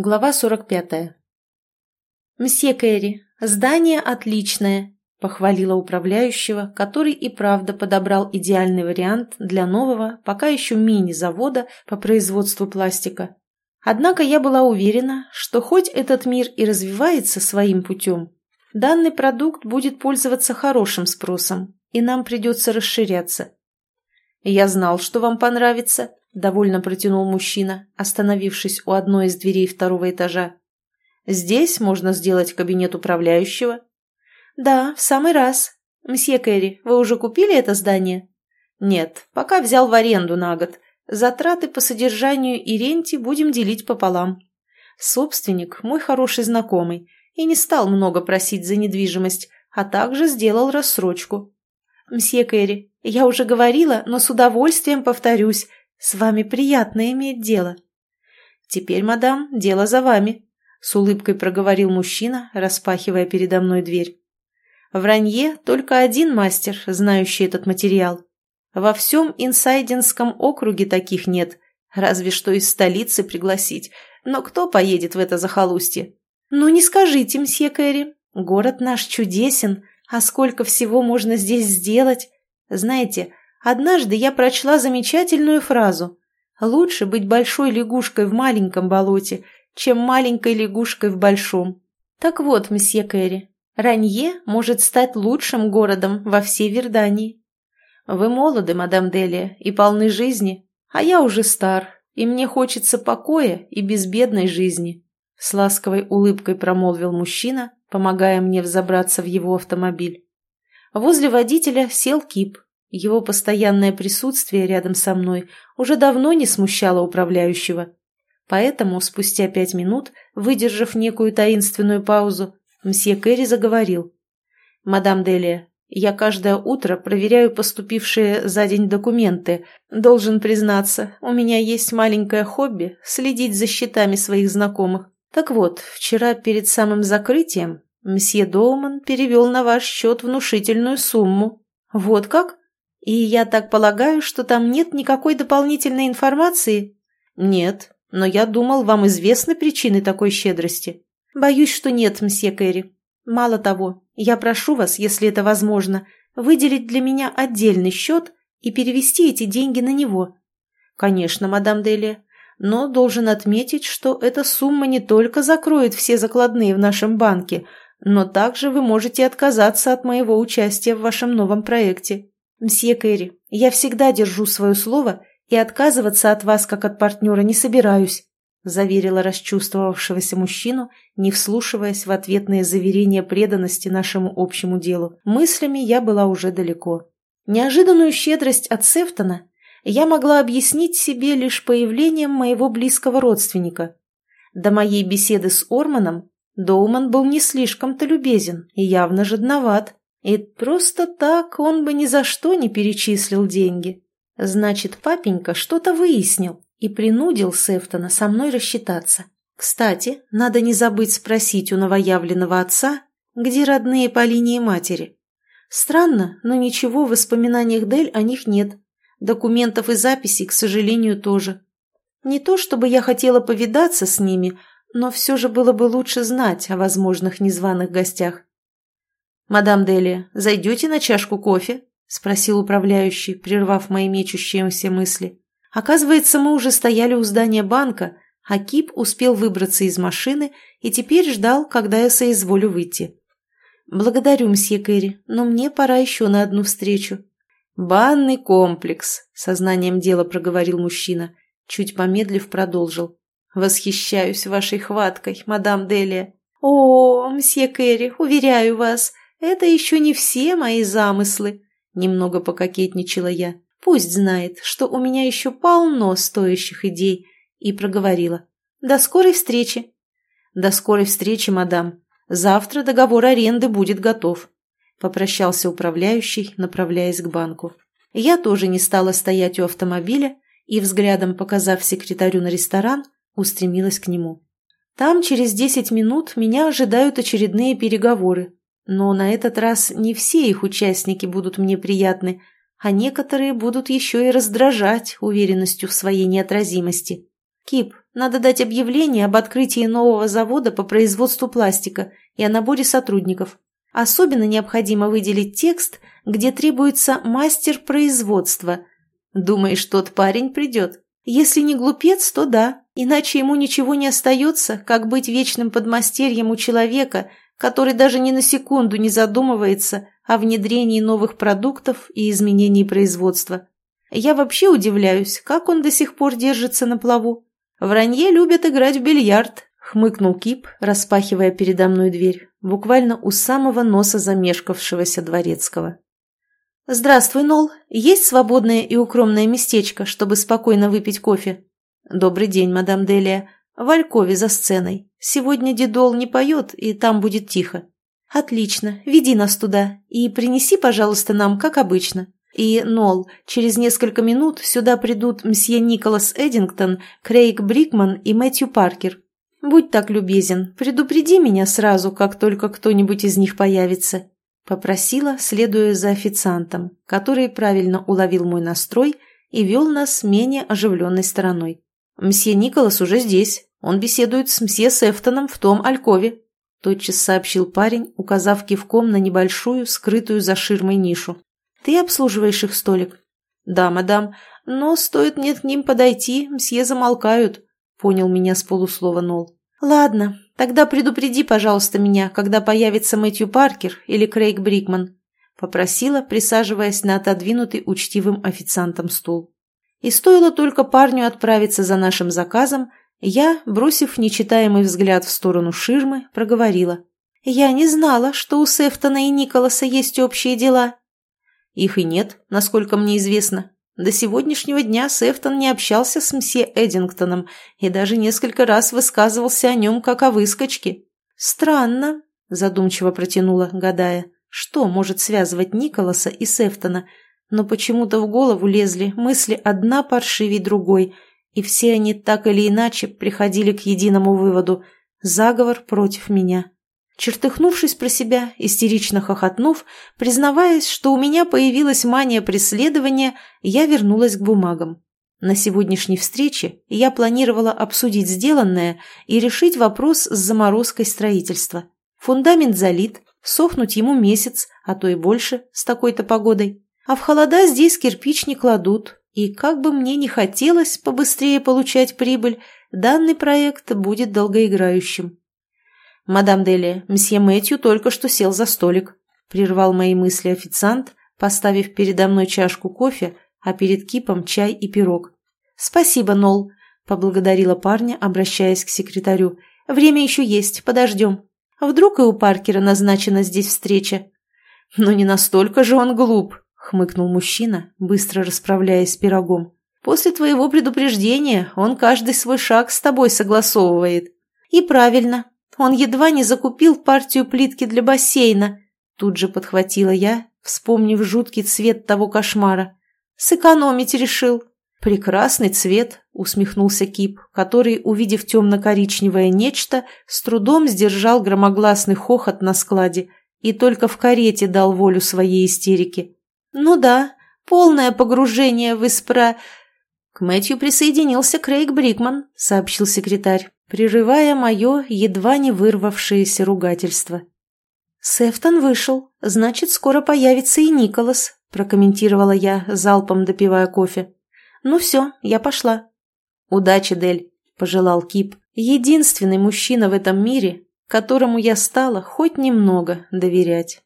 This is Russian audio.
Глава 45. «Мсье Кэрри, здание отличное», – похвалила управляющего, который и правда подобрал идеальный вариант для нового, пока еще мини-завода по производству пластика. Однако я была уверена, что хоть этот мир и развивается своим путем, данный продукт будет пользоваться хорошим спросом, и нам придется расширяться. «Я знал, что вам понравится», – довольно протянул мужчина, остановившись у одной из дверей второго этажа. «Здесь можно сделать кабинет управляющего». «Да, в самый раз. Мсье Кэрри, вы уже купили это здание?» «Нет, пока взял в аренду на год. Затраты по содержанию и ренте будем делить пополам. Собственник – мой хороший знакомый и не стал много просить за недвижимость, а также сделал рассрочку. «Мсье Кэрри, я уже говорила, но с удовольствием повторюсь, с вами приятно иметь дело». «Теперь, мадам, дело за вами», — с улыбкой проговорил мужчина, распахивая передо мной дверь. В Ранье только один мастер, знающий этот материал. Во всем инсайдинском округе таких нет, разве что из столицы пригласить. Но кто поедет в это захолустье? Ну не скажите, мсье Кэрри, город наш чудесен, а сколько всего можно здесь сделать? Знаете, однажды я прочла замечательную фразу. Лучше быть большой лягушкой в маленьком болоте, чем маленькой лягушкой в большом. Так вот, месье Кэрри, Ранье может стать лучшим городом во всей Вердании. Вы молоды, мадам Делия, и полны жизни, а я уже стар, и мне хочется покоя и безбедной жизни. С ласковой улыбкой промолвил мужчина, помогая мне взобраться в его автомобиль. Возле водителя сел Кип. Его постоянное присутствие рядом со мной уже давно не смущало управляющего. Поэтому, спустя пять минут, выдержав некую таинственную паузу, мсье Керри заговорил. «Мадам Делия, я каждое утро проверяю поступившие за день документы. Должен признаться, у меня есть маленькое хобби – следить за счетами своих знакомых. Так вот, вчера перед самым закрытием мсье Доуман перевел на ваш счет внушительную сумму. Вот как? И я так полагаю, что там нет никакой дополнительной информации? Нет, но я думал, вам известны причины такой щедрости. Боюсь, что нет, мсье Кэрри. Мало того, я прошу вас, если это возможно, выделить для меня отдельный счет и перевести эти деньги на него. Конечно, мадам Делия, но должен отметить, что эта сумма не только закроет все закладные в нашем банке, но также вы можете отказаться от моего участия в вашем новом проекте. Мсье Кэрри, я всегда держу свое слово и отказываться от вас как от партнера не собираюсь», заверила расчувствовавшегося мужчину, не вслушиваясь в ответные заверения преданности нашему общему делу. Мыслями я была уже далеко. Неожиданную щедрость от Сефтона я могла объяснить себе лишь появлением моего близкого родственника. До моей беседы с Орманом Доуман был не слишком-то любезен и явно жадноват. И просто так он бы ни за что не перечислил деньги. Значит, папенька что-то выяснил и принудил Сефтона со мной рассчитаться. Кстати, надо не забыть спросить у новоявленного отца, где родные по линии матери. Странно, но ничего в воспоминаниях Дель о них нет. Документов и записей, к сожалению, тоже. Не то чтобы я хотела повидаться с ними, но все же было бы лучше знать о возможных незваных гостях. «Мадам Делия, зайдете на чашку кофе?» – спросил управляющий, прервав мои мечущиеся мысли. Оказывается, мы уже стояли у здания банка, а Кип успел выбраться из машины и теперь ждал, когда я соизволю выйти. «Благодарю, мсье Кэрри, но мне пора еще на одну встречу», «Банный комплекс», — сознанием дела проговорил мужчина. Чуть помедлив продолжил. «Восхищаюсь вашей хваткой, мадам Делия». «О, мсье Кэрри, уверяю вас, это еще не все мои замыслы», — немного пококетничала я. «Пусть знает, что у меня еще полно стоящих идей», — и проговорила. «До скорой встречи». «До скорой встречи, мадам. Завтра договор аренды будет готов». Попрощался управляющий, направляясь к банку. Я тоже не стала стоять у автомобиля и, взглядом показав секретарю на ресторан, устремилась к нему. Там через десять минут меня ожидают очередные переговоры, но на этот раз не все их участники будут мне приятны, а некоторые будут еще и раздражать уверенностью в своей неотразимости. Кип, надо дать объявление об открытии нового завода по производству пластика и о наборе сотрудников. Особенно необходимо выделить текст, где требуется мастер производства. Думаешь, тот парень придет? Если не глупец, то да, иначе ему ничего не остается, как быть вечным подмастерьем у человека, который даже ни на секунду не задумывается о внедрении новых продуктов и изменении производства. Я вообще удивляюсь, как он до сих пор держится на плаву. Вранье любят играть в бильярд, хмыкнул Кип, распахивая передо мной дверь, буквально у самого носа замешкавшегося дворецкого. «Здравствуй, Нол. Есть свободное и укромное местечко, чтобы спокойно выпить кофе?» «Добрый день, мадам Делия. В Алькове за сценой. Сегодня Дедол не поет, и там будет тихо». «Отлично. Веди нас туда. И принеси, пожалуйста, нам, как обычно. И, Нол, через несколько минут сюда придут мсье Николас Эдингтон, Крейг Брикман и Мэтью Паркер. Будь так любезен, предупреди меня сразу, как только кто-нибудь из них появится». Попросила, следуя за официантом, который правильно уловил мой настрой и вел нас менее оживленной стороной. «Мсье Николас уже здесь. Он беседует с мсье Сефтоном в том алькове», тотчас сообщил парень, указав кивком на небольшую, скрытую за ширмой нишу. «Ты обслуживаешь их столик?» «Да, мадам, но стоит мне к ним подойти, мсье замолкают», понял меня с полуслова Нол. «Ладно, тогда предупреди, пожалуйста, меня, когда появится Мэтью Паркер или Крейг Брикман», попросила, присаживаясь на отодвинутый учтивым официантом стул. И стоило только парню отправиться за нашим заказом, я, бросив нечитаемый взгляд в сторону ширмы, проговорила. «Я не знала, что у Сефтона и Николаса есть общие дела». «Их и нет, насколько мне известно», до сегодняшнего дня Сефтон не общался с мсье Эдингтоном и даже несколько раз высказывался о нем как о выскочке. «Странно», – задумчиво протянула, гадая, что может связывать Николаса и Сефтона, но почему-то в голову лезли мысли одна паршивей другой, и все они так или иначе приходили к единому выводу – заговор против меня. Чертыхнувшись про себя, истерично хохотнув, признаваясь, что у меня появилась мания преследования, я вернулась к бумагам. На сегодняшней встрече я планировала обсудить сделанное и решить вопрос с заморозкой строительства. Фундамент залит, сохнуть ему месяц, а то и больше, с такой-то погодой. А в холода здесь кирпич не кладут, и как бы мне не хотелось побыстрее получать прибыль, данный проект будет долгоиграющим. «Мадам Дели, мсье Мэтью только что сел за столик», – прервал мои мысли официант, поставив передо мной чашку кофе, а перед кипом чай и пирог. «Спасибо, Нол», – поблагодарила парня, обращаясь к секретарю. «Время еще есть, подождем. Вдруг и у Паркера назначена здесь встреча?» «Но не настолько же он глуп», – хмыкнул мужчина, быстро расправляясь с пирогом. «После твоего предупреждения он каждый свой шаг с тобой согласовывает». «И правильно», он едва не закупил партию плитки для бассейна. Тут же подхватила я, вспомнив жуткий цвет того кошмара. Сэкономить решил. Прекрасный цвет, усмехнулся Кип, который, увидев темно-коричневое нечто, с трудом сдержал громогласный хохот на складе и только в карете дал волю своей истерике. Ну да, полное погружение в испра... К Мэтью присоединился Крейг Брикман, сообщил секретарь прерывая мое едва не вырвавшееся ругательство. «Сефтон вышел, значит, скоро появится и Николас», прокомментировала я, залпом допивая кофе. «Ну все, я пошла». «Удачи, Дель», — пожелал Кип, единственный мужчина в этом мире, которому я стала хоть немного доверять.